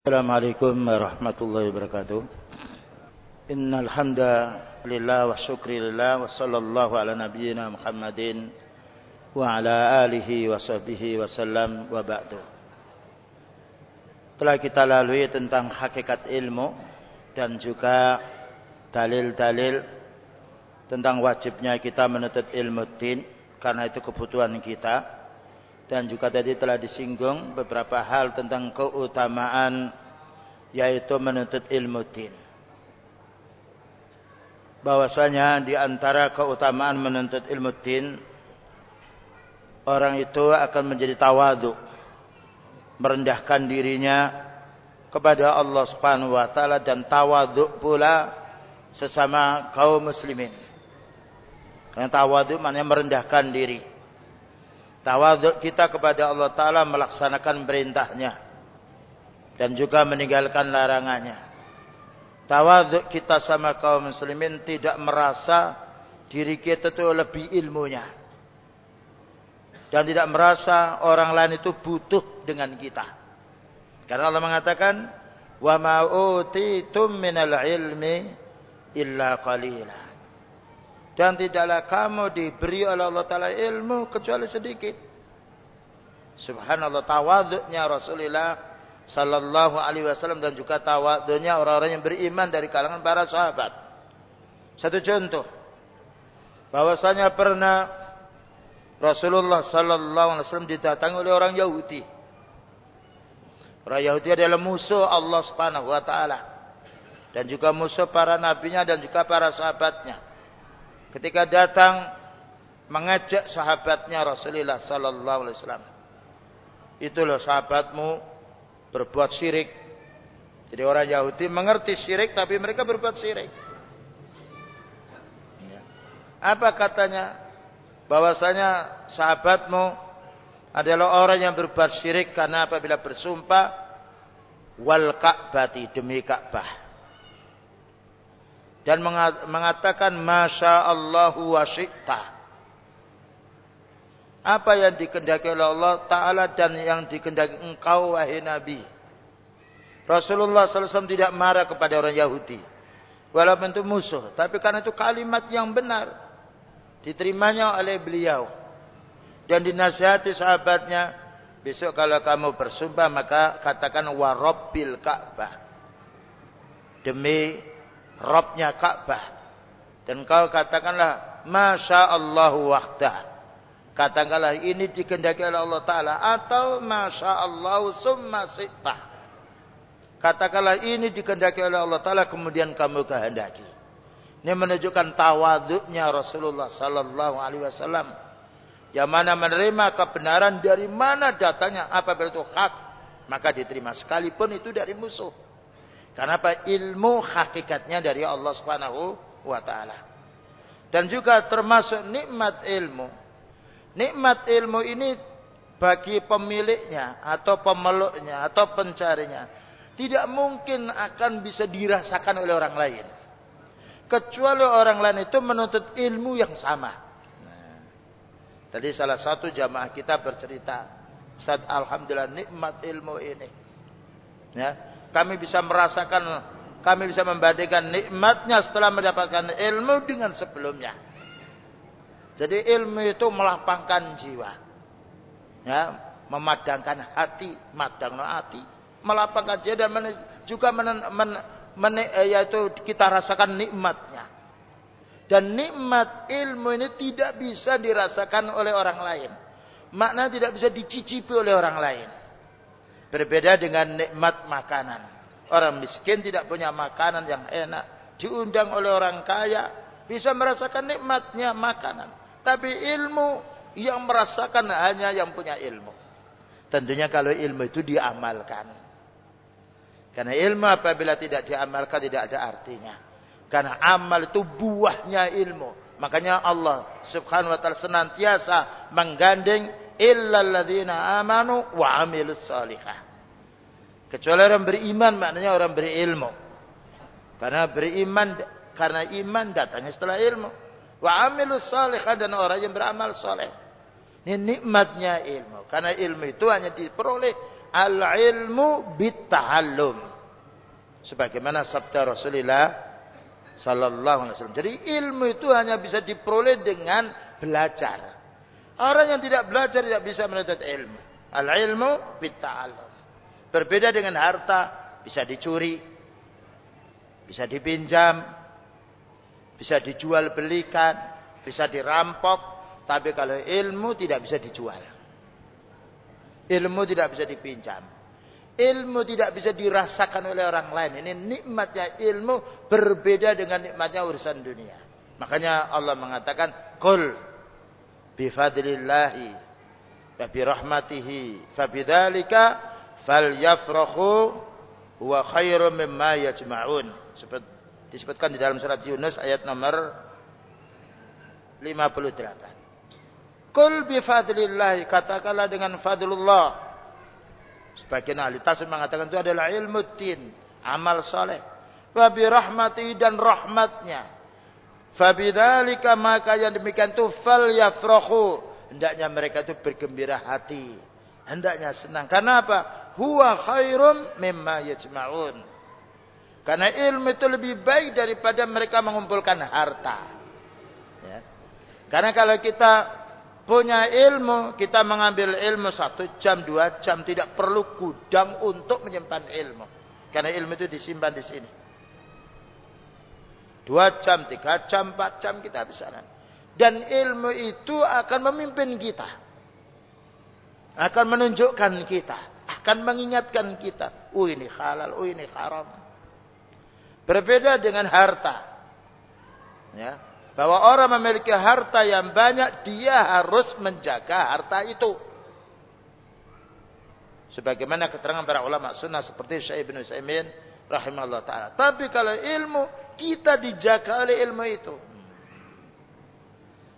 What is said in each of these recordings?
السلام عليكم ورحمة الله وبركاته إن الحمد لله والشكر لله وصلى الله على نبينا محمد وعلى آله وصحبه وسلم وبعد telah kita lalui tentang hakikat ilmu dan juga dalil-dalil tentang wajibnya kita menuntut ilmu din karena itu kebutuhan kita dan juga tadi telah disinggung beberapa hal tentang keutamaan yaitu menuntut ilmu din. Bahwasanya di antara keutamaan menuntut ilmu din orang itu akan menjadi tawadu merendahkan dirinya kepada Allah Subhanahu wa taala dan tawadu pula sesama kaum muslimin. Karena tawadu maknanya merendahkan diri. Tawaduk kita kepada Allah Ta'ala melaksanakan perintahnya. Dan juga meninggalkan larangannya. Tawaduk kita sama kaum muslimin tidak merasa diri kita itu lebih ilmunya. Dan tidak merasa orang lain itu butuh dengan kita. Karena Allah mengatakan, "Wa utitum minal ilmi illa qalila." Dan tidaklah kamu diberi oleh Allah Ta'ala ilmu kecuali sedikit. Subhanallah tawaduknya Rasulullah Sallallahu Alaihi Wasallam dan juga tawaduknya orang-orang yang beriman dari kalangan para sahabat. Satu contoh. Bahwasanya pernah Rasulullah Sallallahu Alaihi Wasallam didatangi oleh orang Yahudi. Orang Yahudi adalah musuh Allah Subhanahu Wa Taala dan juga musuh para nabinya dan juga para sahabatnya ketika datang mengajak sahabatnya Rasulullah sallallahu alaihi wasallam. Itulah sahabatmu berbuat syirik. Jadi orang Yahudi mengerti syirik tapi mereka berbuat syirik. Ya. Apa katanya? Bahwasanya sahabatmu adalah orang yang berbuat syirik karena apabila bersumpah wal Ka'bati demi Ka'bah dan mengatakan masya Allah wa. Apa yang dikendaki oleh Allah Ta'ala dan yang dikendaki engkau wahai Nabi. Rasulullah SAW tidak marah kepada orang Yahudi. Walaupun itu musuh. Tapi karena itu kalimat yang benar. Diterimanya oleh beliau. Dan dinasihati sahabatnya. Besok kalau kamu bersumpah maka katakan warabbil Ka'bah. Demi Robnya Ka'bah. Dan kau katakanlah, Masya Allah wahdah. Katakanlah ini dikendaki oleh Allah Ta'ala. Atau Masya Allah summa sitah. Katakanlah ini dikendaki oleh Allah Ta'ala kemudian kamu kehendaki. Ini menunjukkan tawaduknya Rasulullah Sallallahu Alaihi Wasallam. Yang mana menerima kebenaran dari mana datanya. Apabila itu hak. Maka diterima. Sekalipun itu dari musuh. Karena apa? Ilmu hakikatnya dari Allah Subhanahu wa taala. Dan juga termasuk nikmat ilmu. Nikmat ilmu ini bagi pemiliknya atau pemeluknya atau pencarinya tidak mungkin akan bisa dirasakan oleh orang lain. Kecuali orang lain itu menuntut ilmu yang sama. Nah, tadi salah satu jamaah kita bercerita, Ustaz Alhamdulillah nikmat ilmu ini. Ya, kami bisa merasakan, kami bisa membandingkan nikmatnya setelah mendapatkan ilmu dengan sebelumnya. Jadi ilmu itu melapangkan jiwa. Ya, memadangkan hati, madangno hati, melapangkan jiwa dan men, juga men, men, men, eh, yaitu kita rasakan nikmatnya. Dan nikmat ilmu ini tidak bisa dirasakan oleh orang lain. Makna tidak bisa dicicipi oleh orang lain. Berbeda dengan nikmat makanan. Orang miskin tidak punya makanan yang enak. Diundang oleh orang kaya. Bisa merasakan nikmatnya makanan. Tapi ilmu yang merasakan hanya yang punya ilmu. Tentunya kalau ilmu itu diamalkan. Karena ilmu apabila tidak diamalkan tidak ada artinya. Karena amal itu buahnya ilmu. Makanya Allah subhanahu wa ta'ala senantiasa menggandeng illalladzina amanu wa amilus salihah. Kecuali orang beriman maknanya orang berilmu. Karena beriman karena iman datangnya setelah ilmu. Wa amilus salihah dan orang yang beramal soleh. Ini nikmatnya ilmu. Karena ilmu itu hanya diperoleh Al-ilmu bitta'allum. Sebagaimana sabda Rasulullah sallallahu alaihi wasallam. Jadi ilmu itu hanya bisa diperoleh dengan belajar. Orang yang tidak belajar tidak bisa menuntut ilmu. Al-ilmu bitta'allum. Berbeda dengan harta, bisa dicuri, bisa dipinjam, bisa dijual belikan, bisa dirampok, tapi kalau ilmu tidak bisa dijual. Ilmu tidak bisa dipinjam. Ilmu tidak bisa dirasakan oleh orang lain. Ini nikmatnya ilmu berbeda dengan nikmatnya urusan dunia. Makanya Allah mengatakan, Qul bifadlillahi wa birahmatihi. Fabidzalika falyafrahu huwa khairum mimma yajma'un. Disebutkan di dalam surat Yunus ayat nomor 58 Kul bifadlillahi katakanlah dengan fadlullah. Sebagian ahli tafsir mengatakan itu adalah ilmu tin amal soleh. Wa birahmatihi dan rahmatnya Fabidzalika maka yang demikian itu fal yafrahu. Hendaknya mereka itu bergembira hati. Hendaknya senang. Karena apa? Huwa khairum mimma yajma'un. Karena ilmu itu lebih baik daripada mereka mengumpulkan harta. Ya. Karena kalau kita punya ilmu, kita mengambil ilmu satu jam, dua jam, tidak perlu gudang untuk menyimpan ilmu. Karena ilmu itu disimpan di sini. Dua jam, tiga jam, empat jam kita bisa. Dan ilmu itu akan memimpin kita. Akan menunjukkan kita. Akan mengingatkan kita. Oh ini halal, oh ini haram. Berbeda dengan harta. Ya. Bahwa orang memiliki harta yang banyak, dia harus menjaga harta itu. Sebagaimana keterangan para ulama sunnah seperti Syekh Ibn Saimin rahimahullah taala. Tapi kalau ilmu kita dijaga oleh ilmu itu.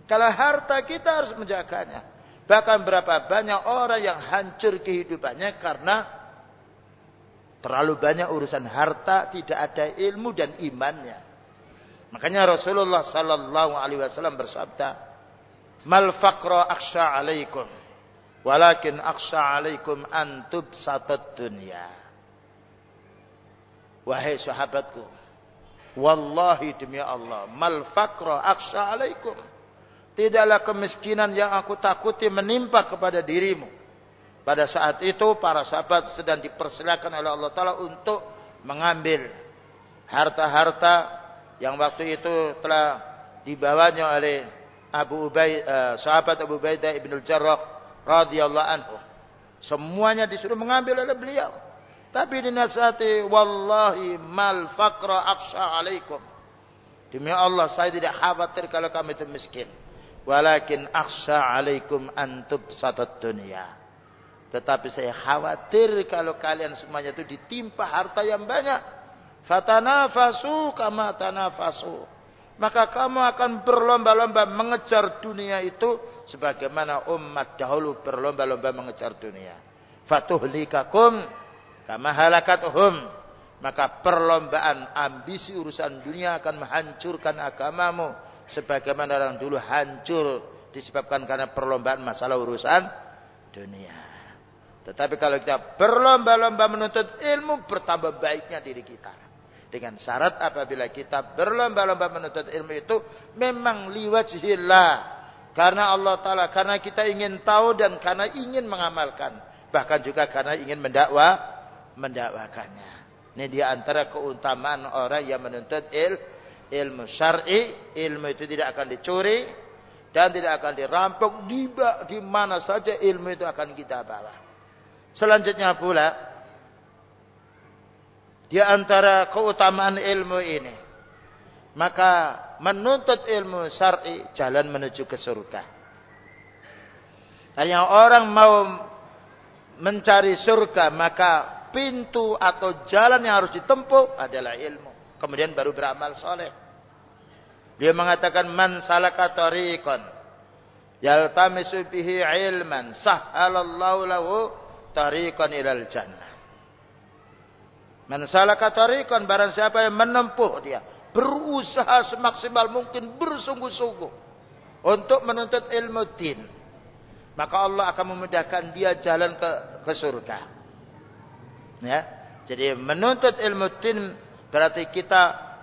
Kalau harta kita harus menjaganya. Bahkan berapa banyak orang yang hancur kehidupannya karena terlalu banyak urusan harta, tidak ada ilmu dan imannya. Makanya Rasulullah sallallahu alaihi wasallam bersabda, "Mal faqra akhsha 'alaikum, walakin akhsha 'alaikum an tubsatad dunya." Wahai sahabatku, Wallahi demi Allah, mal faqra aksha alaikum. Tidaklah kemiskinan yang aku takuti menimpa kepada dirimu. Pada saat itu para sahabat sedang dipersilakan oleh Allah Ta'ala untuk mengambil harta-harta yang waktu itu telah dibawanya oleh Abu Ubay, uh, sahabat Abu Ubaidah ibn al-Jarrah radhiyallahu anhu. Semuanya disuruh mengambil oleh beliau. Tapi dinasihati wallahi mal faqra aksha alaikum. Demi Allah saya tidak khawatir kalau kamu itu miskin. Walakin aksha alaikum antub satat dunia. Tetapi saya khawatir kalau kalian semuanya itu ditimpa harta yang banyak. Fatanafasu kama tanafasu. Maka kamu akan berlomba-lomba mengejar dunia itu sebagaimana umat dahulu berlomba-lomba mengejar dunia. Fatuhlikakum Kama halakatuhum. Maka perlombaan ambisi urusan dunia akan menghancurkan agamamu. Sebagaimana orang dulu hancur disebabkan karena perlombaan masalah urusan dunia. Tetapi kalau kita berlomba-lomba menuntut ilmu, bertambah baiknya diri kita. Dengan syarat apabila kita berlomba-lomba menuntut ilmu itu memang liwajhillah. Karena Allah Ta'ala, karena kita ingin tahu dan karena ingin mengamalkan. Bahkan juga karena ingin mendakwa mendakwakannya. Ini dia antara keutamaan orang yang menuntut il, ilmu syar'i, ilmu itu tidak akan dicuri dan tidak akan dirampok di, di mana saja ilmu itu akan kita bawa. Selanjutnya pula di antara keutamaan ilmu ini maka menuntut ilmu syar'i jalan menuju ke surga. Dan yang orang mau mencari surga maka pintu atau jalan yang harus ditempuh adalah ilmu. Kemudian baru beramal soleh. Dia mengatakan man salaka tariqan yaltamisu bihi ilman sahhalallahu lahu tariqan ilal jannah. Man salaka tariqan barang siapa yang menempuh dia berusaha semaksimal mungkin bersungguh-sungguh untuk menuntut ilmu din maka Allah akan memudahkan dia jalan ke ke surga Ya. Jadi menuntut ilmu din berarti kita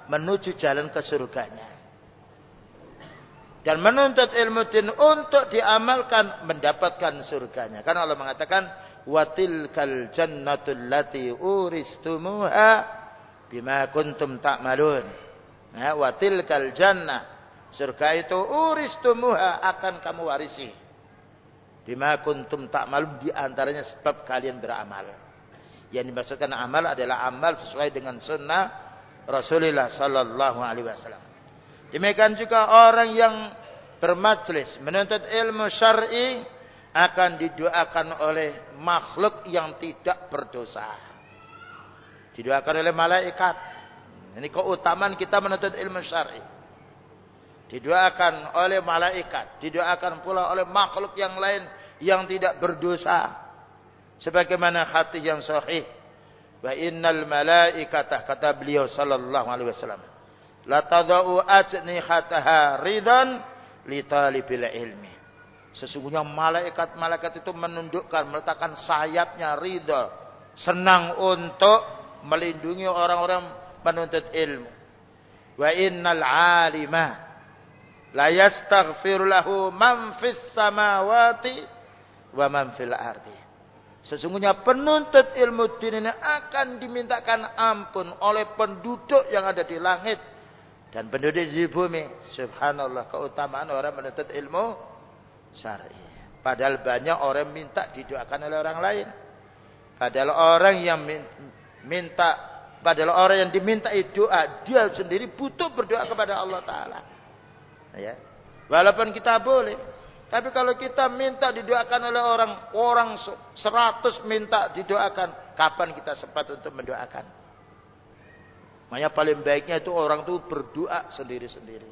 menuju jalan ke surganya. Dan menuntut ilmu din untuk diamalkan mendapatkan surganya. Karena Allah mengatakan watil kal jannatul lati uristumuha bima kuntum ta'malun. Ya, watil kal jannah surga itu uristumuha akan kamu warisi. Bima kuntum ta'malun di antaranya sebab kalian beramal. Yang dimaksudkan amal adalah amal sesuai dengan sunnah Rasulullah sallallahu alaihi wasallam. Demikian juga orang yang bermajlis menuntut ilmu syar'i akan didoakan oleh makhluk yang tidak berdosa. Didoakan oleh malaikat. Ini keutamaan kita menuntut ilmu syar'i. Didoakan oleh malaikat, didoakan pula oleh makhluk yang lain yang tidak berdosa. Sebagaimana hati yang sahih. Wa innal malaikata kata beliau sallallahu alaihi wasallam la tadau ajnihataha ridan li talibil ilmi. Sesungguhnya malaikat-malaikat itu menundukkan, meletakkan sayapnya ridha, senang untuk melindungi orang-orang penuntut ilmu. Wa innal alima la yastaghfir lahu man fis samawati wa man fil ardi. Sesungguhnya penuntut ilmu din ini akan dimintakan ampun oleh penduduk yang ada di langit dan penduduk di bumi. Subhanallah keutamaan orang menuntut ilmu syar'i. Padahal banyak orang minta didoakan oleh orang lain. Padahal orang yang minta, padahal orang yang diminta doa, dia sendiri butuh berdoa kepada Allah Taala. Ya. Walaupun kita boleh, tapi kalau kita minta didoakan oleh orang, orang seratus minta didoakan, kapan kita sempat untuk mendoakan? Makanya paling baiknya itu orang itu berdoa sendiri-sendiri.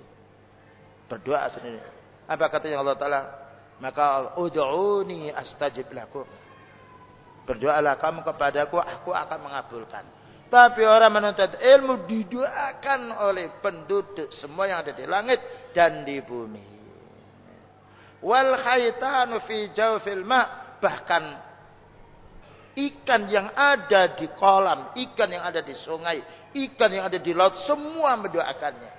Berdoa sendiri. Apa katanya Allah Ta'ala? Maka ud'uni astajib lakum. Berdoalah kamu kepadaku, aku akan mengabulkan. Tapi orang menuntut ilmu didoakan oleh penduduk semua yang ada di langit dan di bumi. Wal khaitanu fi jawfil ma bahkan ikan yang ada di kolam, ikan yang ada di sungai, ikan yang ada di laut semua mendoakannya.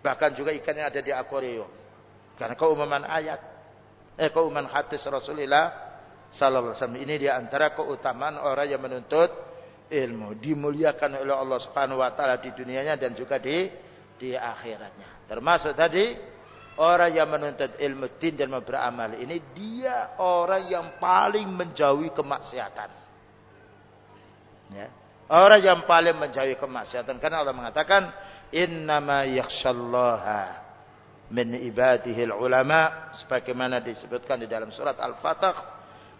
Bahkan juga ikan yang ada di akuarium. Karena keumuman ayat, eh keumuman hadis Rasulullah sallallahu alaihi wasallam ini di antara keutamaan orang yang menuntut ilmu, dimuliakan oleh Allah Subhanahu wa taala di dunianya dan juga di di akhiratnya. Termasuk tadi orang yang menuntut ilmu din dan beramal ini dia orang yang paling menjauhi kemaksiatan. Ya. Orang yang paling menjauhi kemaksiatan karena Allah mengatakan innama yakhshallaha min ibadihi ulama sebagaimana disebutkan di dalam surat Al-Fatah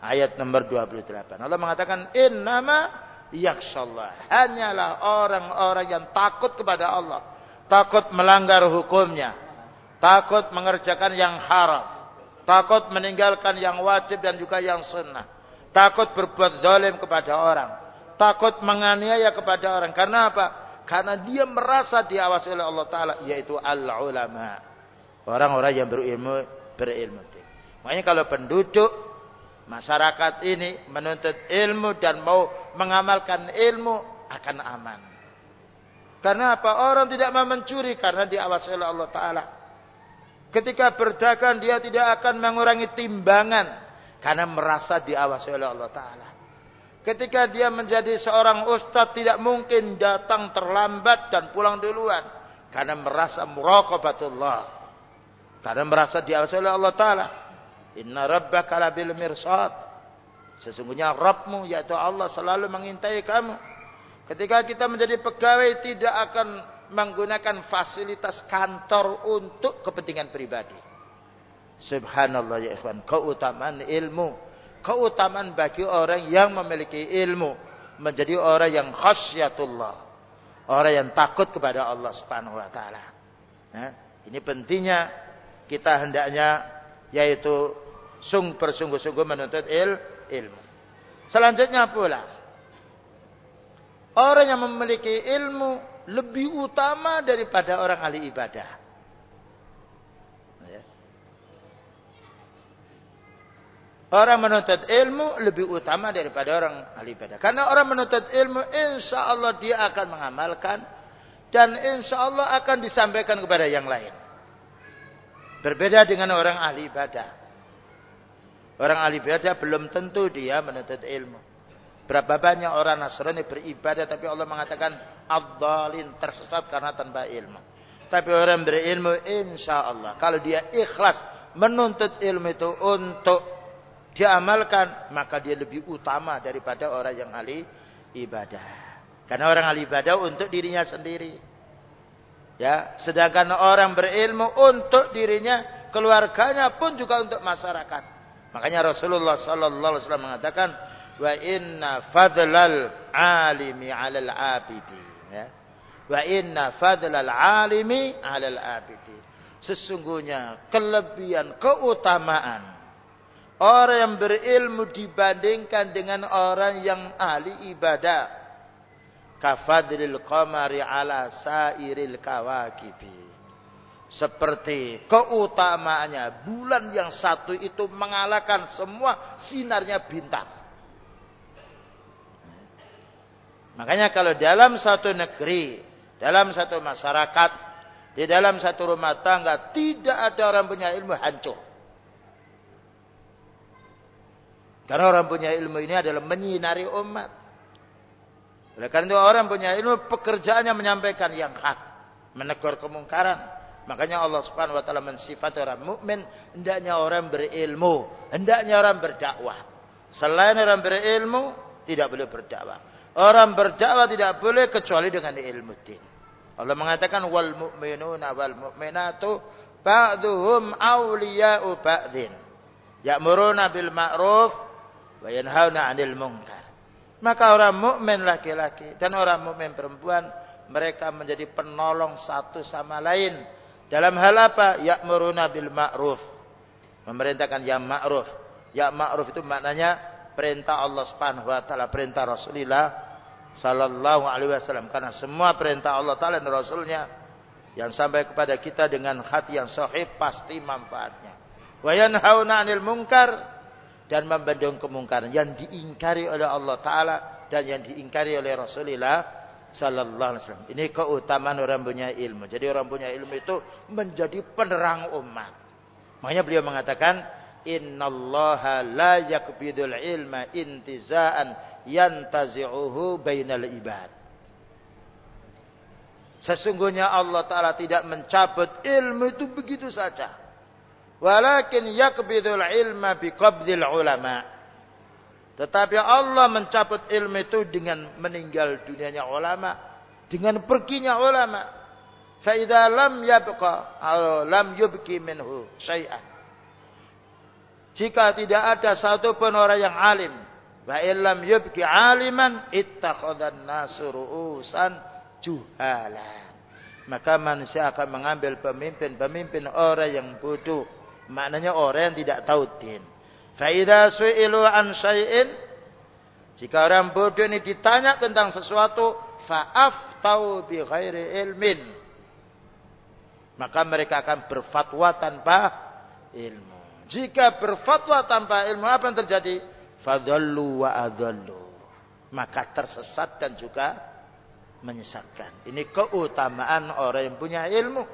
ayat nomor 28. Allah mengatakan innama yakhshallah hanyalah orang-orang yang takut kepada Allah, takut melanggar hukumnya, takut mengerjakan yang haram, takut meninggalkan yang wajib dan juga yang sunnah, takut berbuat zalim kepada orang takut menganiaya kepada orang. Karena apa? Karena dia merasa diawasi oleh Allah Ta'ala. Yaitu al-ulama. Orang-orang yang berilmu. Berilmu. Makanya kalau penduduk masyarakat ini menuntut ilmu dan mau mengamalkan ilmu akan aman. Karena apa? Orang tidak mau mencuri karena diawasi oleh Allah Ta'ala. Ketika berdagang dia tidak akan mengurangi timbangan karena merasa diawasi oleh Allah Ta'ala. Ketika dia menjadi seorang ustadz tidak mungkin datang terlambat dan pulang duluan. Karena merasa muraqabatullah. Karena merasa diawasi oleh Allah Ta'ala. Inna rabbaka labil mirsad. Sesungguhnya Rabbmu yaitu Allah selalu mengintai kamu. Ketika kita menjadi pegawai tidak akan menggunakan fasilitas kantor untuk kepentingan pribadi. Subhanallah ya ikhwan. Keutamaan ilmu. Keutamaan bagi orang yang memiliki ilmu. Menjadi orang yang khasyatullah. Orang yang takut kepada Allah Subhanahu wa taala. Ya, ini pentingnya kita hendaknya yaitu sung bersungguh-sungguh menuntut il, ilmu. Selanjutnya pula orang yang memiliki ilmu lebih utama daripada orang ahli ibadah Orang menuntut ilmu lebih utama daripada orang ahli ibadah. Karena orang menuntut ilmu, insya Allah dia akan mengamalkan. Dan insya Allah akan disampaikan kepada yang lain. Berbeda dengan orang ahli ibadah. Orang ahli ibadah belum tentu dia menuntut ilmu. Berapa banyak orang Nasrani beribadah tapi Allah mengatakan abdalin tersesat karena tanpa ilmu. Tapi orang berilmu insya Allah kalau dia ikhlas menuntut ilmu itu untuk diamalkan, maka dia lebih utama daripada orang yang ahli ibadah. Karena orang ahli ibadah untuk dirinya sendiri. Ya, sedangkan orang berilmu untuk dirinya, keluarganya pun juga untuk masyarakat. Makanya Rasulullah sallallahu alaihi wasallam mengatakan, "Wa inna fadlal alimi 'alal 'abidi." Ya. Wa inna fadlal alimi 'alal 'abidi. Sesungguhnya kelebihan, keutamaan Orang yang berilmu dibandingkan dengan orang yang ahli ibadah. Kafadril qamari ala sairil kawakibi. Seperti keutamaannya bulan yang satu itu mengalahkan semua sinarnya bintang. Makanya kalau dalam satu negeri, dalam satu masyarakat, di dalam satu rumah tangga tidak ada orang punya ilmu hancur. Karena orang punya ilmu ini adalah menyinari umat. Oleh karena itu orang punya ilmu pekerjaannya menyampaikan yang hak, menegur kemungkaran. Makanya Allah Subhanahu wa taala mensifati orang mukmin hendaknya orang berilmu, hendaknya orang berdakwah. Selain orang berilmu tidak boleh berdakwah. Orang berdakwah tidak boleh kecuali dengan ilmu din. Allah mengatakan wal mu'minuna wal mu'minatu ba'duhum awliya'u ba'din. Ya'muruna bil ma'ruf wa yanhauna 'anil munkar. Maka orang mukmin laki-laki dan orang mukmin perempuan mereka menjadi penolong satu sama lain dalam hal apa? Ya'muruna bil ma'ruf. Memerintahkan yang ma'ruf. Ya ma'ruf itu maknanya perintah Allah Subhanahu wa taala, perintah Rasulullah sallallahu alaihi wasallam karena semua perintah Allah taala dan rasulnya yang sampai kepada kita dengan hati yang sahih pasti manfaatnya. Wa yanhauna 'anil munkar dan membendung kemungkaran yang diingkari oleh Allah taala dan yang diingkari oleh Rasulullah sallallahu alaihi wasallam. Ini keutamaan orang punya ilmu. Jadi orang punya ilmu itu menjadi penerang umat. Makanya beliau mengatakan innallaha la yakbidul ilma intizaan yantazi'uhu bainal ibad. Sesungguhnya Allah Ta'ala tidak mencabut ilmu itu begitu saja. Walakin yakbidul ilma biqabdil ulama. Tetapi Allah mencabut ilmu itu dengan meninggal dunianya ulama. Dengan perginya ulama. Fa'idha lam yabqa. Lam yubki minhu syai'an. Jika tidak ada satu pun orang yang alim. Wa illam yubki aliman. Ittakhadan nasu ru'usan juhalan. Maka manusia akan mengambil pemimpin-pemimpin orang yang bodoh Maknanya orang yang tidak tahu din. Faidah su'ilu an syai'in. Jika orang bodoh ini ditanya tentang sesuatu. Fa'af tahu bi ghairi ilmin. Maka mereka akan berfatwa tanpa ilmu. Jika berfatwa tanpa ilmu apa yang terjadi? Fadallu wa adallu. Maka tersesat dan juga menyesatkan. Ini keutamaan orang yang punya ilmu.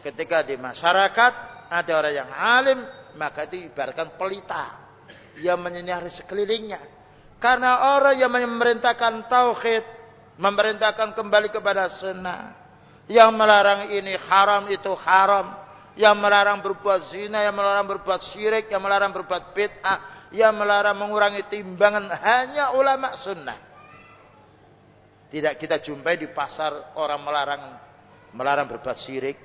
Ketika di masyarakat ada orang yang alim, maka itu ibaratkan pelita yang menyinari sekelilingnya. Karena orang yang memerintahkan tauhid, memerintahkan kembali kepada sunnah, yang melarang ini haram itu haram, yang melarang berbuat zina, yang melarang berbuat syirik, yang melarang berbuat bid'ah, yang melarang mengurangi timbangan hanya ulama sunnah. Tidak kita jumpai di pasar orang melarang melarang berbuat syirik,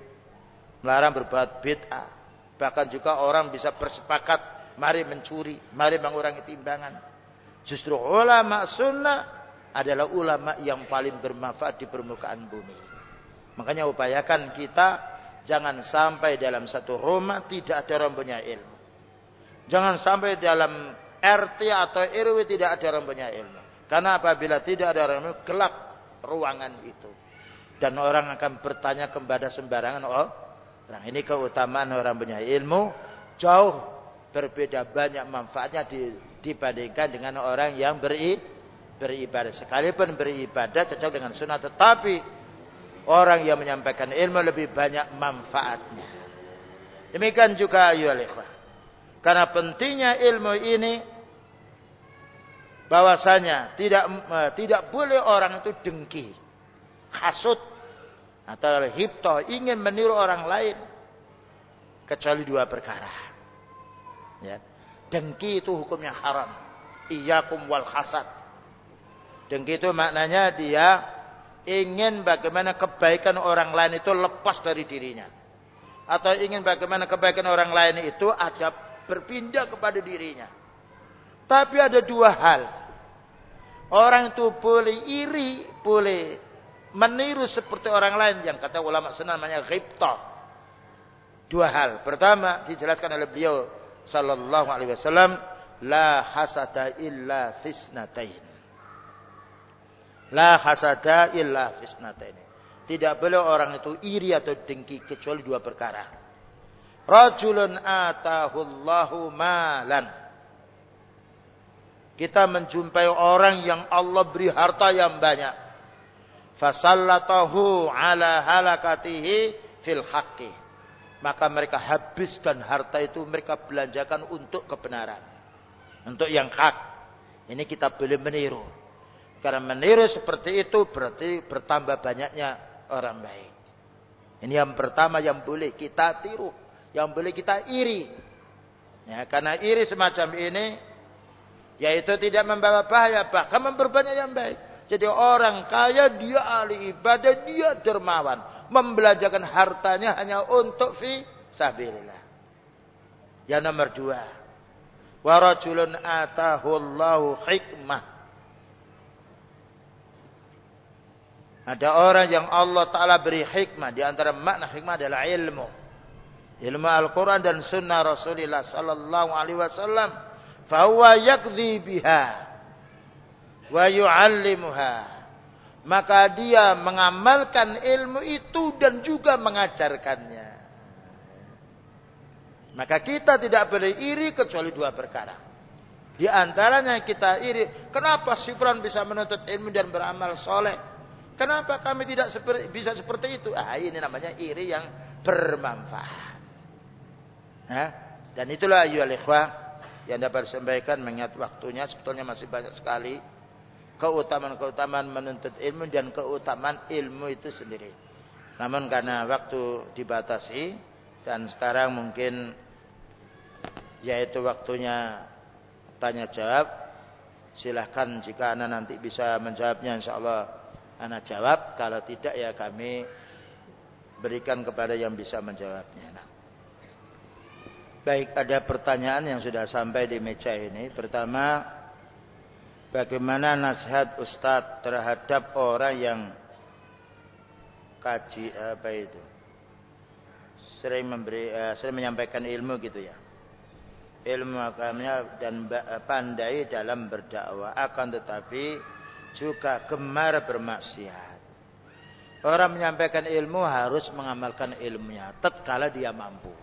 melarang berbuat bid'ah. Bahkan juga orang bisa bersepakat mari mencuri, mari mengurangi timbangan. Justru ulama sunnah adalah ulama yang paling bermanfaat di permukaan bumi. Makanya upayakan kita jangan sampai dalam satu rumah tidak ada orang punya ilmu. Jangan sampai dalam RT atau RW tidak ada orang punya ilmu. Karena apabila tidak ada orang ilmu, gelap ruangan itu. Dan orang akan bertanya kepada sembarangan, oh Nah ini keutamaan orang punya ilmu jauh berbeda banyak manfaatnya dibandingkan dengan orang yang beri, beribadah. Sekalipun beribadah cocok dengan sunnah, tetapi orang yang menyampaikan ilmu lebih banyak manfaatnya. Demikian juga ikhwah. Karena pentingnya ilmu ini bahwasanya tidak uh, tidak boleh orang itu dengki, hasut atau hipto ingin meniru orang lain kecuali dua perkara. Ya. Dengki itu hukumnya haram. Iyakum wal hasad. Dengki itu maknanya dia ingin bagaimana kebaikan orang lain itu lepas dari dirinya. Atau ingin bagaimana kebaikan orang lain itu ada berpindah kepada dirinya. Tapi ada dua hal. Orang itu boleh iri, boleh meniru seperti orang lain yang kata ulama senang namanya ghibtah. Dua hal. Pertama dijelaskan oleh beliau sallallahu alaihi wasallam la hasada illa fisnatain. La hasada illa fisnatain. Tidak boleh orang itu iri atau dengki kecuali dua perkara. Rajulun atahullahu malan. Kita menjumpai orang yang Allah beri harta yang banyak. Fasallatahu ala halakatihi fil haqqi maka mereka habiskan harta itu mereka belanjakan untuk kebenaran. Untuk yang hak. Ini kita boleh meniru. Karena meniru seperti itu berarti bertambah banyaknya orang baik. Ini yang pertama yang boleh kita tiru. Yang boleh kita iri. Ya, karena iri semacam ini yaitu tidak membawa bahaya bahkan memperbanyak yang baik. Jadi orang kaya dia ahli ibadah, dia dermawan membelanjakan hartanya hanya untuk fi sabilillah. Yang nomor dua. Warajulun atahullahu hikmah. Ada orang yang Allah Ta'ala beri hikmah. Di antara makna hikmah adalah ilmu. Ilmu Al-Quran dan sunnah Rasulullah Sallallahu Alaihi Wasallam. Fahuwa yakzi biha. Wa yu'allimuha maka dia mengamalkan ilmu itu dan juga mengajarkannya. Maka kita tidak boleh iri kecuali dua perkara. Di antaranya kita iri, kenapa si Fulan bisa menuntut ilmu dan beramal soleh? Kenapa kami tidak seperti, bisa seperti itu? Ah, ini namanya iri yang bermanfaat. Nah, dan itulah ayu ikhwah yang dapat disampaikan mengingat waktunya sebetulnya masih banyak sekali keutamaan-keutamaan menuntut ilmu dan keutamaan ilmu itu sendiri. Namun karena waktu dibatasi dan sekarang mungkin yaitu waktunya tanya jawab. Silahkan jika anda nanti bisa menjawabnya insya Allah anda jawab. Kalau tidak ya kami berikan kepada yang bisa menjawabnya. Nah. Baik ada pertanyaan yang sudah sampai di meja ini. Pertama Bagaimana nasihat Ustadz terhadap orang yang kaji apa itu? Sering memberi, uh, sering menyampaikan ilmu gitu ya. Ilmu agamanya dan pandai dalam berdakwah akan tetapi juga gemar bermaksiat. Orang menyampaikan ilmu harus mengamalkan ilmunya tatkala dia mampu.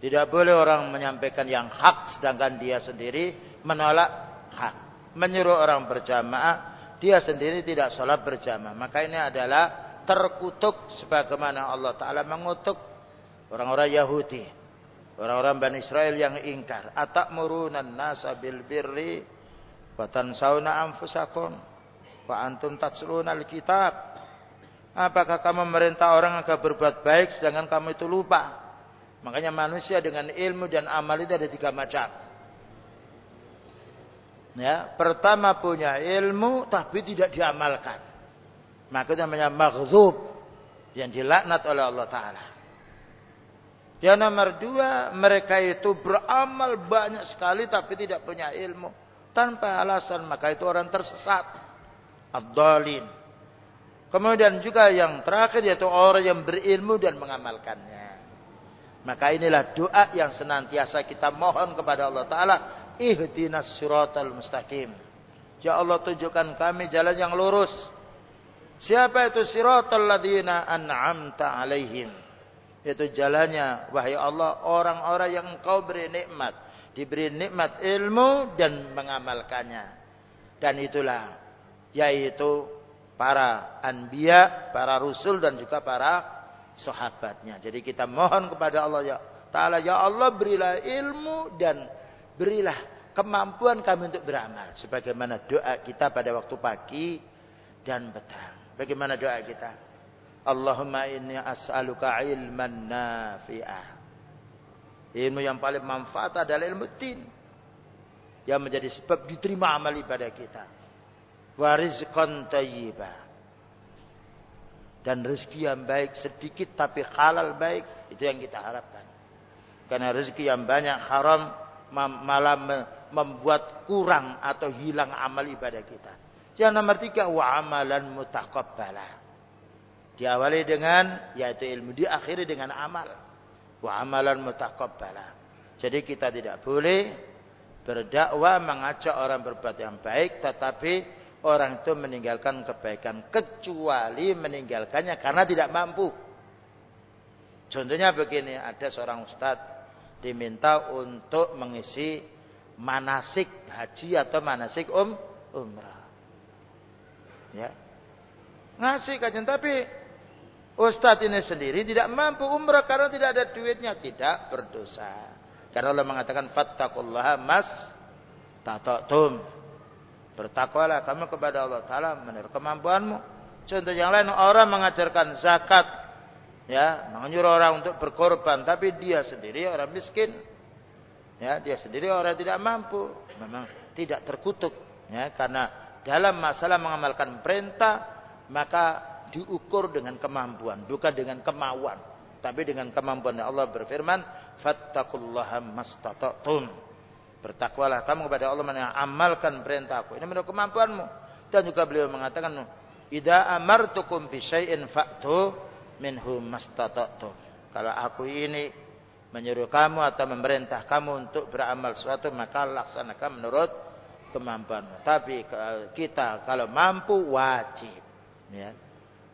Tidak boleh orang menyampaikan yang hak sedangkan dia sendiri menolak hak. Menyuruh orang berjamaah, dia sendiri tidak sholat berjamaah. Maka ini adalah terkutuk sebagaimana Allah Ta'ala mengutuk orang-orang Yahudi. Orang-orang Bani Israel yang ingkar. Atak murunan nasa bil birri. Sauna amfusakum. Wa antum kitab. Apakah kamu merintah orang agar berbuat baik sedangkan kamu itu lupa? Makanya manusia dengan ilmu dan amal itu ada tiga macam. Ya, pertama punya ilmu tapi tidak diamalkan. Maka namanya maghzub yang dilaknat oleh Allah taala. Yang nomor dua, mereka itu beramal banyak sekali tapi tidak punya ilmu. Tanpa alasan, maka itu orang tersesat. Abdalin. Kemudian juga yang terakhir yaitu orang yang berilmu dan mengamalkannya. Maka inilah doa yang senantiasa kita mohon kepada Allah Ta'ala ihdinas siratal mustaqim. Ya Allah tunjukkan kami jalan yang lurus. Siapa itu siratal ladina an'amta alaihim? Itu jalannya wahai Allah orang-orang yang engkau beri nikmat, diberi nikmat ilmu dan mengamalkannya. Dan itulah yaitu para anbiya, para rasul dan juga para sahabatnya. Jadi kita mohon kepada Allah ya Ta'ala ya Allah berilah ilmu dan berilah kemampuan kami untuk beramal sebagaimana doa kita pada waktu pagi dan petang. Bagaimana doa kita? Allahumma inni as'aluka ilman nafi'ah. Ilmu yang paling manfaat adalah ilmu din. Yang menjadi sebab diterima amal ibadah kita. Warizqan tayyibah. Dan rezeki yang baik sedikit tapi halal baik. Itu yang kita harapkan. Karena rezeki yang banyak haram malah membuat kurang atau hilang amal ibadah kita. Yang nomor tiga, wa amalan mutakabbalah. Diawali dengan yaitu ilmu, diakhiri dengan amal. Wa amalan mutaqabbala. Jadi kita tidak boleh berdakwah mengajak orang berbuat yang baik tetapi orang itu meninggalkan kebaikan kecuali meninggalkannya karena tidak mampu. Contohnya begini, ada seorang ustadz diminta untuk mengisi manasik haji atau manasik um umrah. Ya. Ngasih kajian tapi Ustadz ini sendiri tidak mampu umrah karena tidak ada duitnya. Tidak berdosa. Karena Allah mengatakan fattakullaha mas tatatum. Bertakwalah kamu kepada Allah Ta'ala menurut kemampuanmu. Contoh yang lain orang mengajarkan zakat. Ya, menyuruh orang untuk berkorban. Tapi dia sendiri orang miskin. Ya, dia sendiri orang tidak mampu. Memang tidak terkutuk. Ya, karena dalam masalah mengamalkan perintah. Maka diukur dengan kemampuan, bukan dengan kemauan, tapi dengan kemampuan. Allah berfirman, "Fattaqullaha mastata'tum." Bertakwalah kamu kepada Allah yang amalkan perintahku. Ini menurut kemampuanmu. Dan juga beliau mengatakan, "Idza amartukum bi syai'in fa'tu minhu mastata'tum." Kalau aku ini menyuruh kamu atau memerintah kamu untuk beramal sesuatu, maka laksanakan menurut kemampuanmu. Tapi kita kalau mampu wajib. Ya.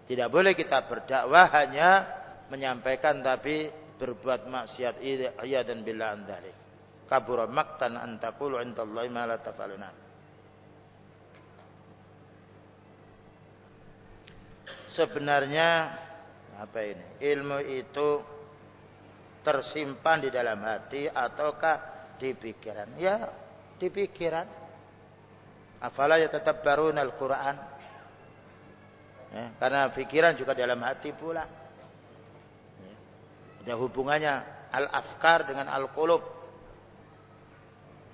Tidak boleh kita berdakwah hanya menyampaikan tapi berbuat maksiat iya dan bila andalik. Kabura maktan antakulu indallahi ma la tafaluna. Sebenarnya apa ini? Ilmu itu tersimpan di dalam hati ataukah di pikiran? Ya, di pikiran. Afala yatatabbaruna al-Qur'an? Ya, karena pikiran juga dalam hati pula. Ya, ada hubungannya al-afkar dengan al-qulub.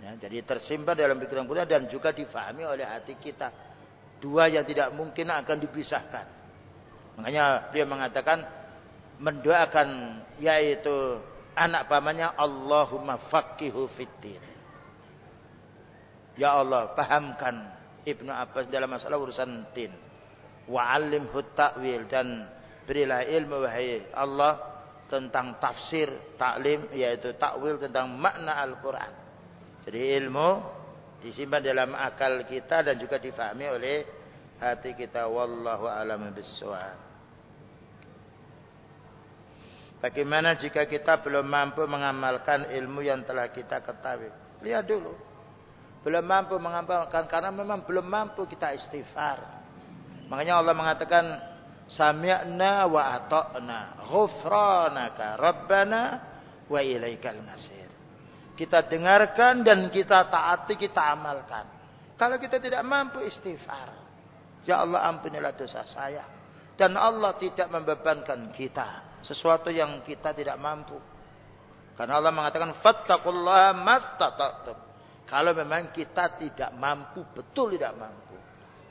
Ya, jadi tersimpan dalam pikiran kita dan juga difahami oleh hati kita. Dua yang tidak mungkin akan dipisahkan. Makanya dia mengatakan mendoakan yaitu anak pamannya Allahumma faqihu fiddin. Ya Allah, pahamkan Ibnu Abbas dalam masalah urusan din wa'allimhu ta'wil dan berilah ilmu wahai Allah tentang tafsir taklim yaitu takwil tentang makna Al-Qur'an. Jadi ilmu disimpan dalam akal kita dan juga difahami oleh hati kita wallahu a'lam bissawab. Bagaimana jika kita belum mampu mengamalkan ilmu yang telah kita ketahui? Lihat dulu. Belum mampu mengamalkan karena memang belum mampu kita istighfar. Makanya Allah mengatakan sami'na wa ata'na ghufranaka rabbana wa ilaikal masir. Kita dengarkan dan kita taati, kita amalkan. Kalau kita tidak mampu istighfar. Ya Allah ampunilah dosa saya. Dan Allah tidak membebankan kita. Sesuatu yang kita tidak mampu. Karena Allah mengatakan fattaqullaha mastata'tum. Kalau memang kita tidak mampu, betul tidak mampu.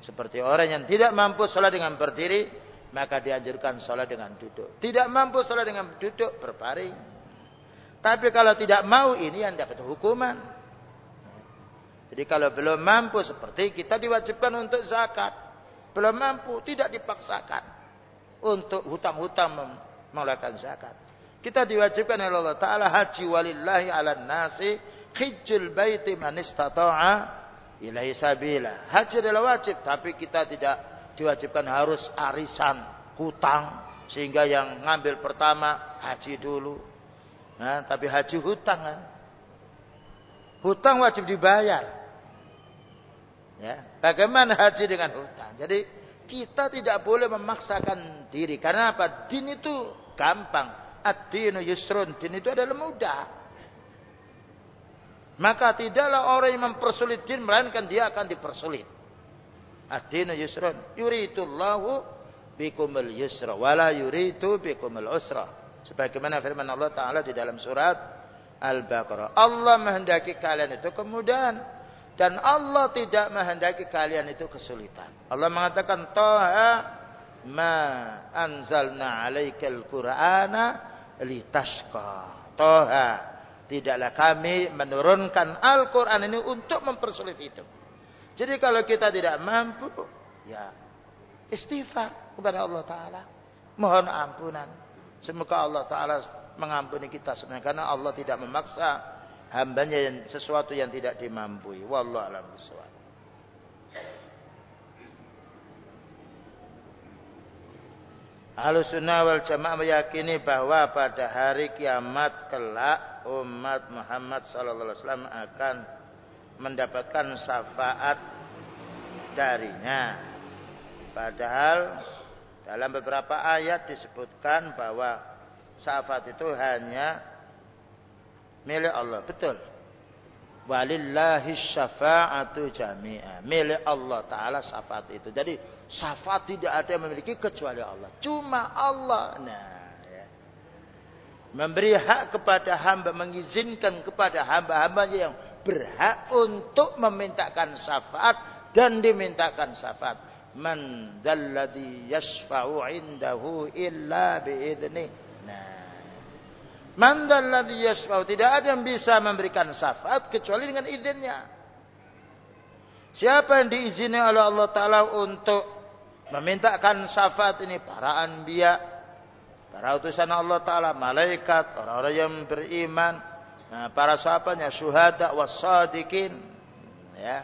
Seperti orang yang tidak mampu sholat dengan berdiri, maka dianjurkan sholat dengan duduk. Tidak mampu sholat dengan duduk, berbaring. Tapi kalau tidak mau, ini yang dapat hukuman. Jadi kalau belum mampu seperti kita diwajibkan untuk zakat. Belum mampu, tidak dipaksakan. Untuk hutang-hutang mengeluarkan zakat. Kita diwajibkan oleh Allah Ta'ala haji walillahi ala nasi hijjul baiti man istata'a ilahi sabila. Haji adalah wajib, tapi kita tidak diwajibkan harus arisan, hutang, Sehingga yang ngambil pertama haji dulu. Nah, tapi haji hutang kan. Hutang wajib dibayar. Ya, bagaimana haji dengan hutang? Jadi kita tidak boleh memaksakan diri karena apa? Din itu gampang. Ad-dinu yusrun. Din itu adalah mudah. Maka tidaklah orang yang mempersulit din melainkan dia akan dipersulit. Ad-dinu yusrun. Yuridullahu bikumul yusra wala yuridu bikumul usra. Sebagaimana firman Allah Taala di dalam surat Al-Baqarah. Allah menghendaki kalian itu kemudahan dan Allah tidak menghendaki kalian itu kesulitan. Allah mengatakan Taha ma anzalna 'alaikal qur'ana litashqa. Taha tidaklah kami menurunkan Al-Qur'an ini untuk mempersulit itu. Jadi kalau kita tidak mampu ya istighfar kepada Allah Ta'ala. Mohon ampunan. Semoga Allah Ta'ala mengampuni kita sebenarnya. Karena Allah tidak memaksa hambanya yang, sesuatu yang tidak dimampui. Wallahu a'lam bishawab. Ahlussunnah wal jamaah meyakini bahwa pada hari kiamat kelak umat Muhammad sallallahu alaihi wasallam akan mendapatkan syafaat darinya. Padahal dalam beberapa ayat disebutkan bahwa syafaat itu hanya milik Allah. Betul. Walillahi syafa'atu jami'a. Milik Allah Ta'ala syafaat itu. Jadi syafaat tidak ada yang memiliki kecuali Allah. Cuma Allah. Nah, ya. Memberi hak kepada hamba. Mengizinkan kepada hamba-hamba yang berhak untuk memintakan syafaat. Dan dimintakan syafaat man dalladhi yashfa'u indahu illa biidni. Nah. Man dalladhi yashfa'u. Tidak ada yang bisa memberikan syafaat kecuali dengan izinnya. Siapa yang diizini oleh Allah Ta'ala untuk memintakan syafaat ini? Para anbiya, para utusan Allah Ta'ala, malaikat, orang-orang yang beriman, nah, para sahabatnya, syuhada, wassadikin. Ya.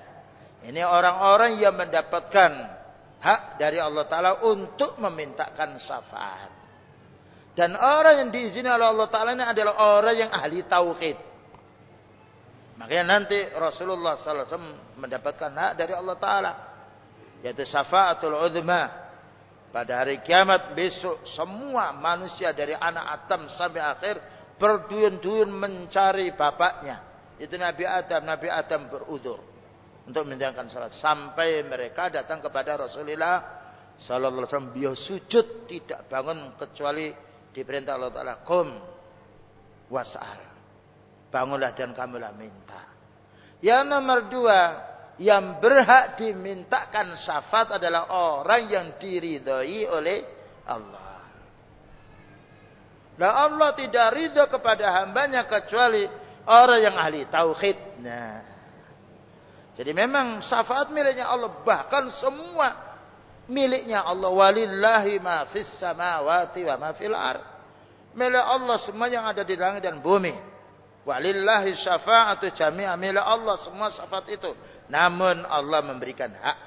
Ini orang-orang yang mendapatkan hak dari Allah Ta'ala untuk memintakan syafaat. Dan orang yang diizinkan oleh Allah Ta'ala ini adalah orang yang ahli tauhid. Makanya nanti Rasulullah SAW mendapatkan hak dari Allah Ta'ala. Yaitu syafaatul udhma. Pada hari kiamat besok semua manusia dari anak Adam sampai akhir berduyun-duyun mencari bapaknya. Itu Nabi Adam. Nabi Adam berudur untuk menjalankan salat. Sampai mereka datang kepada Rasulullah sallallahu alaihi wasallam. Beliau sujud tidak bangun kecuali diperintah Allah taala qum wasal. Bangunlah dan kamulah minta. Yang nomor dua yang berhak dimintakan syafaat adalah orang yang diridhoi oleh Allah. Nah Allah tidak ridho kepada hambanya kecuali orang yang ahli tauhid. Nah, jadi memang syafaat miliknya Allah. Bahkan semua miliknya Allah. Walillahi ma fis samawati wa ma fil ar. Milik Allah semua yang ada di langit dan bumi. Walillahi syafa'atu jami'a. Milik Allah semua syafaat itu. Namun Allah memberikan hak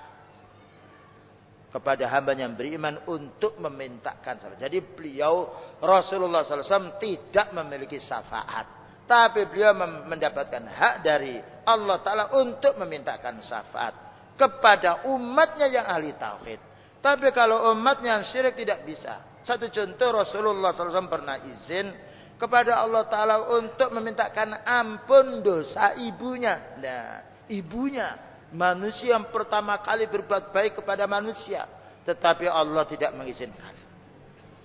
kepada hamba yang beriman untuk memintakan syafaat. Jadi beliau Rasulullah SAW tidak memiliki syafaat. Tapi beliau mendapatkan hak dari Allah Ta'ala untuk memintakan syafaat. Kepada umatnya yang ahli tauhid. Tapi kalau umatnya yang syirik tidak bisa. Satu contoh Rasulullah SAW pernah izin kepada Allah Ta'ala untuk memintakan ampun dosa ibunya. Nah, ibunya manusia yang pertama kali berbuat baik kepada manusia. Tetapi Allah tidak mengizinkan.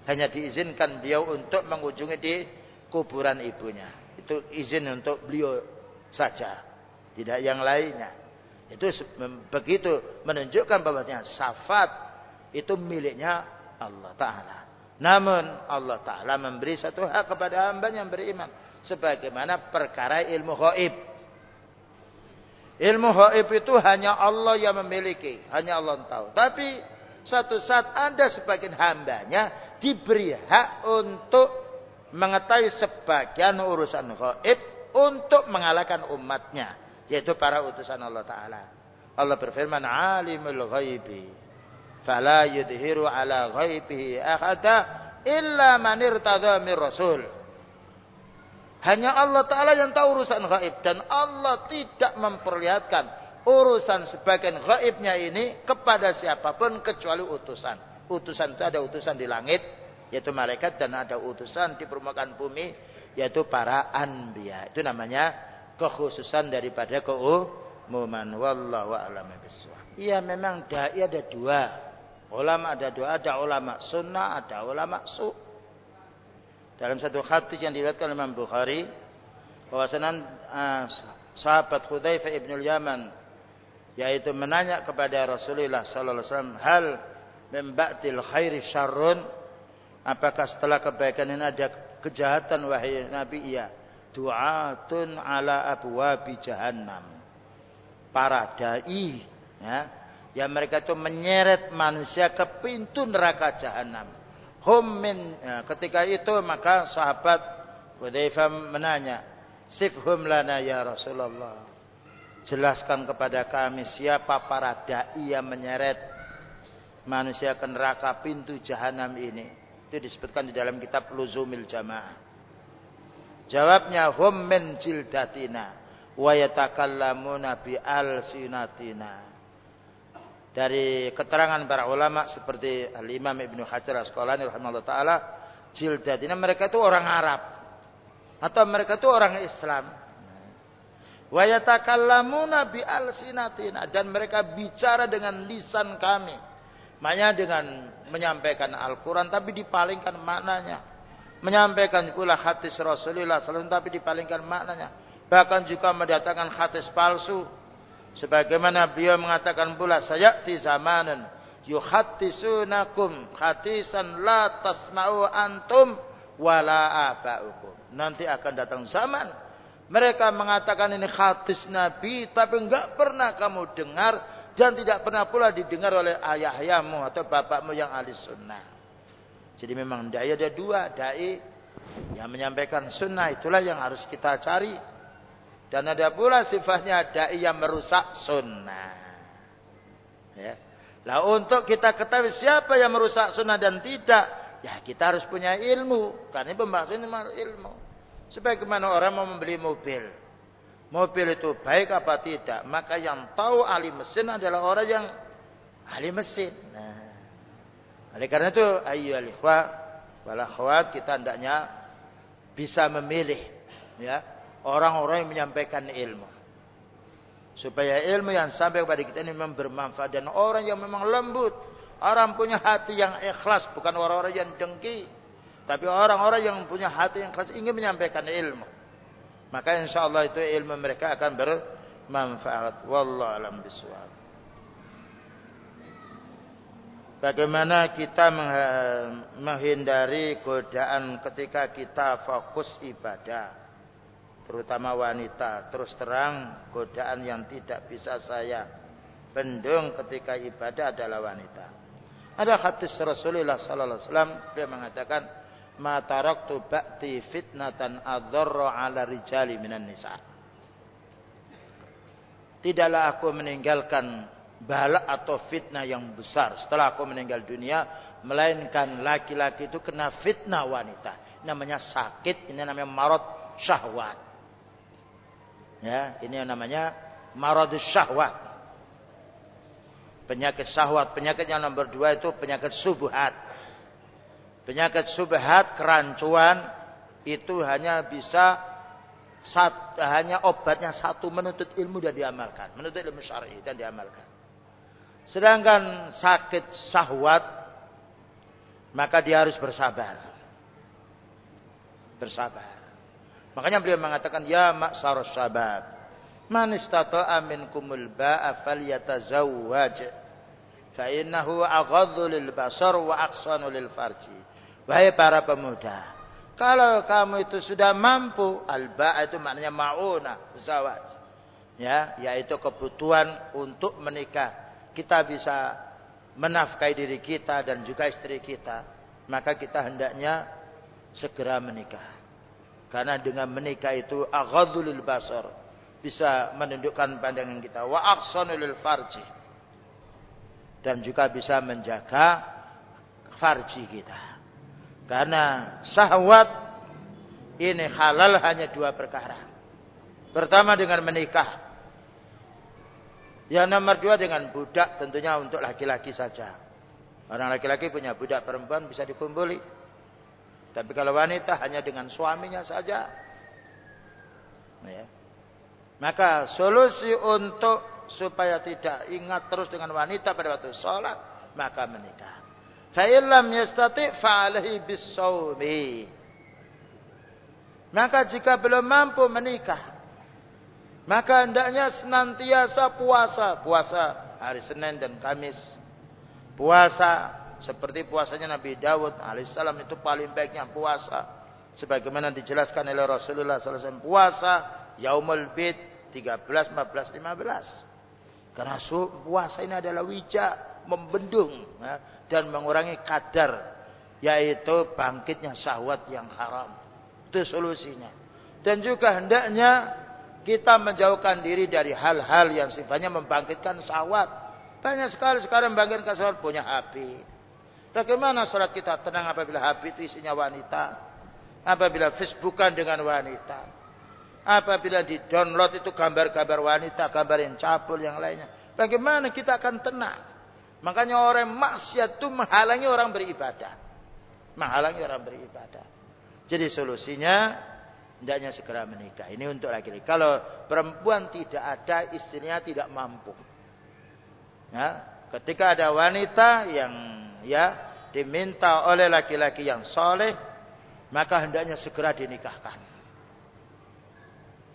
Hanya diizinkan beliau untuk mengunjungi di kuburan ibunya itu izin untuk beliau saja, tidak yang lainnya. Itu begitu menunjukkan bahwasanya syafaat itu miliknya Allah Taala. Namun Allah Taala memberi satu hak kepada hamba yang beriman, sebagaimana perkara ilmu gaib. Ilmu gaib itu hanya Allah yang memiliki, hanya Allah yang tahu. Tapi satu saat ada sebagian hambanya diberi hak untuk mengetahui sebagian urusan gaib untuk mengalahkan umatnya yaitu para utusan Allah taala. Allah berfirman alimul ghaibi fala yudhiru ala ghaibihi ahada illa man irtadha mir rasul. Hanya Allah Ta'ala yang tahu urusan gaib. Dan Allah tidak memperlihatkan urusan sebagian gaibnya ini kepada siapa pun kecuali utusan. Utusan itu ada utusan di langit. Yaitu malaikat. Dan ada utusan di permukaan bumi. Yaitu para anbiya. Itu namanya kekhususan daripada keumuman. Wallahu a'lam bishawab. Iya memang da'i ada dua. Ulama ada dua. Ada ulama sunnah, ada ulama su' dalam satu hadis yang diriwayatkan Imam Bukhari bahwasanya uh, sahabat Hudzaifah ibn Yaman yaitu menanya kepada Rasulullah sallallahu alaihi wasallam hal min khairi syarrun apakah setelah kebaikan ini ada kejahatan wahai Nabi? Iya. Du'atun ala abwabi jahannam. Para dai ya. Yang mereka itu menyeret manusia ke pintu neraka jahanam hum min ya, ketika itu maka sahabat Hudzaifah menanya sifhum lana ya Rasulullah. Jelaskan kepada kami siapa para dai yang menyeret manusia ke neraka pintu jahanam ini itu disebutkan di dalam kitab Luzumil Jamaah jawabnya hum min jildatina wa yatakallamuna bi alsinatina dari keterangan para ulama seperti Al-Imam Ibnu Hajar Asqalani rahimahullah taala jildatina mereka itu orang Arab atau mereka itu orang Islam. Wa yatakallamuna bi alsinatina dan mereka bicara dengan lisan kami. Maknanya dengan menyampaikan Al-Qur'an tapi dipalingkan maknanya. Menyampaikan pula hadis Rasulullah SAW tapi dipalingkan maknanya. Bahkan juga mendatangkan hadis palsu Sebagaimana beliau mengatakan pula sayati zamanan yuhattisunakum hatisan la tasma'u antum wala aba'ukum. Nanti akan datang zaman mereka mengatakan ini hadis Nabi tapi enggak pernah kamu dengar dan tidak pernah pula didengar oleh ayah-ayahmu atau bapakmu yang ahli sunnah. Jadi memang dai ada dua, dai yang menyampaikan sunnah itulah yang harus kita cari. Dan ada pula sifatnya dai yang merusak sunnah. Ya. Lah untuk kita ketahui siapa yang merusak sunnah dan tidak, ya kita harus punya ilmu. Karena pembahasan ini ilmu. Sebagaimana orang mau membeli mobil. Mobil itu baik apa tidak. Maka yang tahu ahli mesin adalah orang yang ahli mesin. Nah, oleh karena itu, ayo ikhwah wal kita hendaknya bisa memilih. Ya, orang-orang yang menyampaikan ilmu. Supaya ilmu yang sampai kepada kita ini memang bermanfaat. Dan orang yang memang lembut. Orang punya hati yang ikhlas. Bukan orang-orang yang dengki. Tapi orang-orang yang punya hati yang ikhlas ingin menyampaikan ilmu. Maka insya Allah itu ilmu mereka akan bermanfaat. Wallah alam biswab. Bagaimana kita menghindari godaan ketika kita fokus ibadah terutama wanita terus terang godaan yang tidak bisa saya bendung ketika ibadah adalah wanita ada hadis Rasulullah sallallahu alaihi wasallam dia mengatakan ma taraktu ba'ti fitnatan adzarra 'ala rijali minan nisa tidaklah aku meninggalkan bala atau fitnah yang besar setelah aku meninggal dunia melainkan laki-laki itu kena fitnah wanita namanya sakit ini namanya marot syahwat Ya, ini yang namanya maradus syahwat. Penyakit syahwat, penyakit yang nomor dua itu penyakit subhat. Penyakit subhat, kerancuan itu hanya bisa sat, hanya obatnya satu menuntut ilmu dan diamalkan, menuntut ilmu syar'i dan diamalkan. Sedangkan sakit syahwat maka dia harus bersabar. Bersabar. Makanya beliau mengatakan ya maksar sabab. Man istata'a minkumul ba'a falyatazawwaj. Fa innahu aghaddu lil basar wa aqsanu lil farji. Wahai para pemuda, kalau kamu itu sudah mampu, al-ba' itu maknanya mauna, zawaj. Ya, yaitu kebutuhan untuk menikah. Kita bisa menafkahi diri kita dan juga istri kita, maka kita hendaknya segera menikah. Karena dengan menikah itu aghadzulil basar. Bisa menundukkan pandangan kita. Wa aqsanul farji. Dan juga bisa menjaga farji kita. Karena syahwat ini halal hanya dua perkara. Pertama dengan menikah. Yang nomor dua dengan budak tentunya untuk laki-laki saja. Orang laki-laki punya budak perempuan bisa dikumpuli. Tapi kalau wanita hanya dengan suaminya saja. Ya. Maka solusi untuk supaya tidak ingat terus dengan wanita pada waktu sholat. Maka menikah. Fa'ilam yastati fa'alahi bisawmi. Maka jika belum mampu menikah. Maka hendaknya senantiasa puasa. Puasa hari Senin dan Kamis. Puasa seperti puasanya Nabi Dawud alaihissalam itu paling baiknya puasa. Sebagaimana dijelaskan oleh Rasulullah SAW. Puasa Yaumul Bid 13, 14, 15. Karena puasa ini adalah wija membendung ya, dan mengurangi kadar yaitu bangkitnya syahwat yang haram. Itu solusinya. Dan juga hendaknya kita menjauhkan diri dari hal-hal yang sifatnya membangkitkan syahwat. Banyak sekali sekarang membangkitkan syahwat punya HP. Bagaimana sholat kita tenang apabila HP itu isinya wanita? Apabila Facebookan dengan wanita? Apabila di download itu gambar-gambar wanita, gambar yang cabul yang lainnya. Bagaimana kita akan tenang? Makanya orang maksiat itu menghalangi orang beribadah. Menghalangi orang beribadah. Jadi solusinya hendaknya segera menikah. Ini untuk laki-laki. Kalau perempuan tidak ada, istrinya tidak mampu. Ya, ketika ada wanita yang ya diminta oleh laki-laki yang soleh, maka hendaknya segera dinikahkan.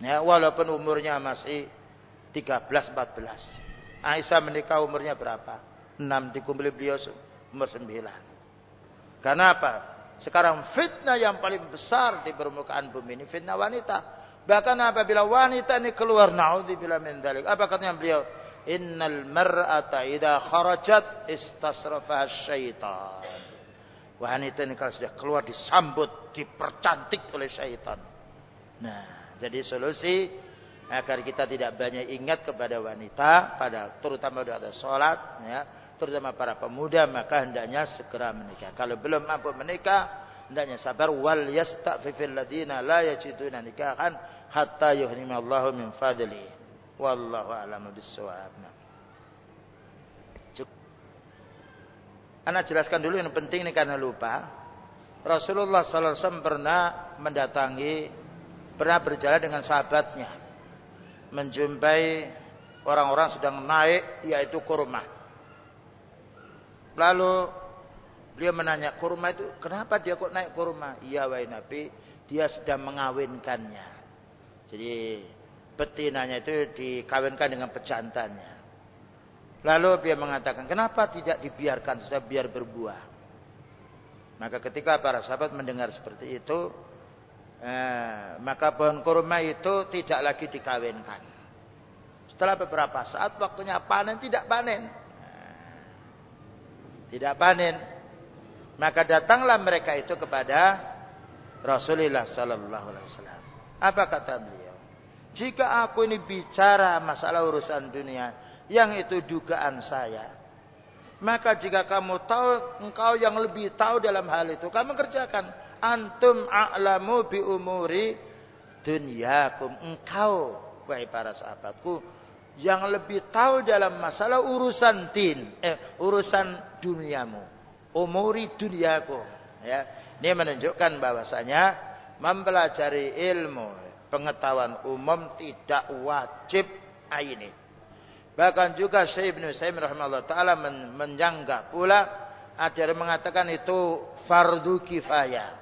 Ya, walaupun umurnya masih 13 14. Aisyah menikah umurnya berapa? 6 dikumpuli beliau umur 9. Karena apa? Sekarang fitnah yang paling besar di permukaan bumi ini fitnah wanita. Bahkan apabila wanita ini keluar naudzubillah min dzalik. Apa katanya beliau? Innal mar'ata idza kharajat istasrafaha syaitan. Wanita ini kalau sudah keluar disambut, dipercantik oleh syaitan. Nah, jadi solusi agar kita tidak banyak ingat kepada wanita pada terutama pada sholat ya terutama para pemuda maka hendaknya segera menikah. Kalau belum mampu menikah, hendaknya sabar wal yastafifil ladina la yajiduna nikahan hatta yuhrimallahu min fadli. Wallahu a'lam bissawab. Anak jelaskan dulu yang penting ini karena lupa. Rasulullah sallallahu alaihi wasallam pernah mendatangi pernah berjalan dengan sahabatnya menjumpai orang-orang sedang naik yaitu kurma. Lalu beliau menanya kurma itu kenapa dia kok naik kurma? Iya wahai Nabi, dia sedang mengawinkannya. Jadi betinanya itu dikawinkan dengan pejantannya. Lalu dia mengatakan, kenapa tidak dibiarkan saja biar berbuah? Maka ketika para sahabat mendengar seperti itu, eh, maka pohon kurma itu tidak lagi dikawinkan. Setelah beberapa saat waktunya panen tidak panen tidak panen. Maka datanglah mereka itu kepada Rasulullah sallallahu alaihi wasallam. Apa kata beliau? Jika aku ini bicara masalah urusan dunia yang itu dugaan saya, maka jika kamu tahu engkau yang lebih tahu dalam hal itu, kamu kerjakan. Antum a'lamu bi umuri dunyakum. Engkau wahai para sahabatku yang lebih tahu dalam masalah urusan din, eh, urusan duniamu, umuri duniaku. Ya, ini menunjukkan bahwasanya mempelajari ilmu pengetahuan umum tidak wajib ini. Bahkan juga Syekh Ibnu Sa'im rahimahullah taala menjangka pula ada mengatakan itu fardu kifayah.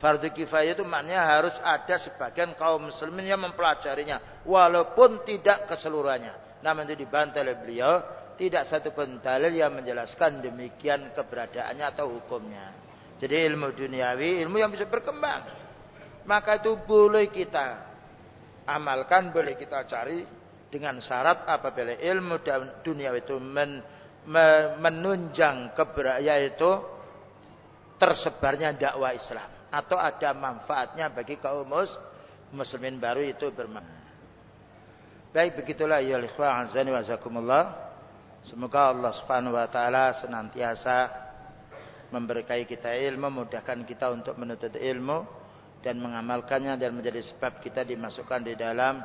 Fardu kifayah itu maknanya harus ada sebagian kaum muslimin yang mempelajarinya. Walaupun tidak keseluruhannya. Namun itu dibantah oleh beliau. Tidak satu pun dalil yang menjelaskan demikian keberadaannya atau hukumnya. Jadi ilmu duniawi, ilmu yang bisa berkembang. Maka itu boleh kita amalkan, boleh kita cari dengan syarat apabila ilmu dunia itu men, menunjang keberadaan yaitu tersebarnya dakwah Islam atau ada manfaatnya bagi kaum mus, muslimin baru itu bermanfaat. Baik begitulah ya ikhwah azani wa. Semoga Allah Subhanahu wa taala senantiasa memberkahi kita ilmu, memudahkan kita untuk menuntut ilmu dan mengamalkannya dan menjadi sebab kita dimasukkan di dalam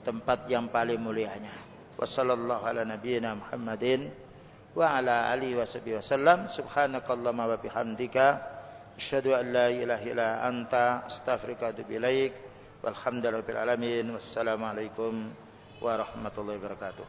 tempat yang paling mulianya. Wassallallahu ala nabiyyina Muhammadin wa ala alihi wasallam. Subhanakallahumma wa bihamdika أشهد أن لا إله إلا أنت أستغفرك وأتوب إليك والحمد لله رب العالمين والسلام عليكم ورحمة الله وبركاته.